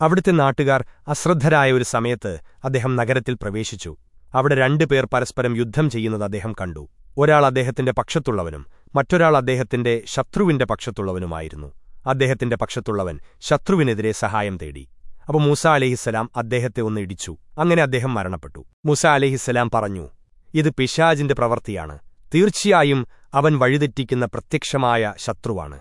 അവിടുത്തെ നാട്ടുകാർ അശ്രദ്ധരായ ഒരു സമയത്ത് അദ്ദേഹം നഗരത്തിൽ പ്രവേശിച്ചു. അവിടെ രണ്ടുപേർ പരസ്പരം യുദ്ധം ചെയ്യുന്നത് അദ്ദേഹം കണ്ടു. ഒരാൾ അദ്ദേഹത്തിന്റെ പക്ഷത്തുള്ളവനും മറ്റൊരാൾ അദ്ദേഹത്തിന്റെ ശത്രുവിന്റെ പക്ഷത്തുള്ളവനുമായിരുന്നു. അദ്ദേഹത്തിന്റെ പക്ഷത്തുള്ളവൻ ശത്രുവിനെതിരെ സഹായം തേടി. അപ്പോൾ മൂസ അലഹിസ്സലാം അദ്ദേഹത്തെ ഒന്ന് ഇടിച്ചു. അങ്ങനെ അദ്ദേഹം മരണപ്പെട്ടു. മൂസ അലഹിസ്സലാം പറഞ്ഞു ഇത് പിശാജിന്റെ പ്രവൃത്തിയാണ്. തീർച്ചയായും അവൻ വഴിതെറ്റിക്കുന്ന പ്രത്യക്ഷമായ ശത്രുവാണ്.